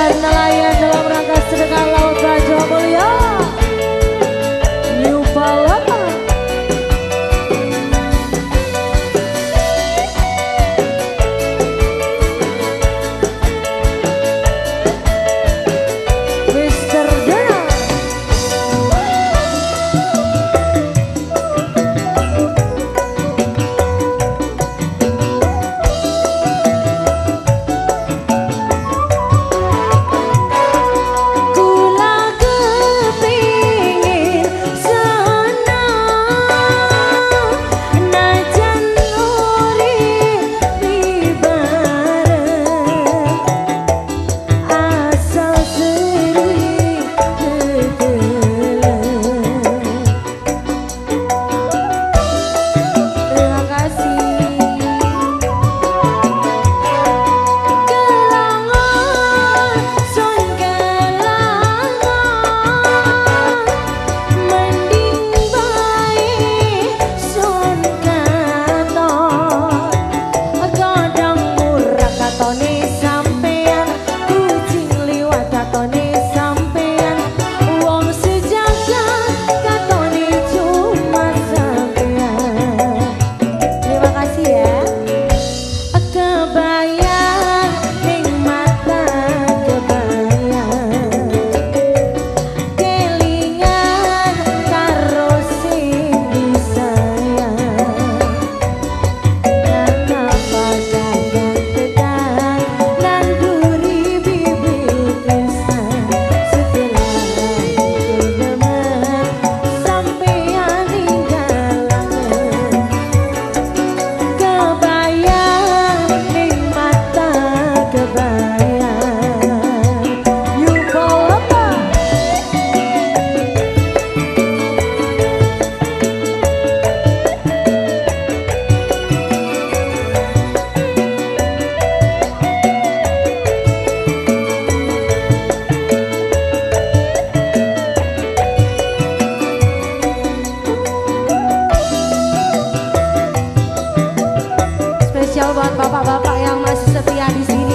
Narayan Narayan buat bapak-bapak yang masih setia di sini.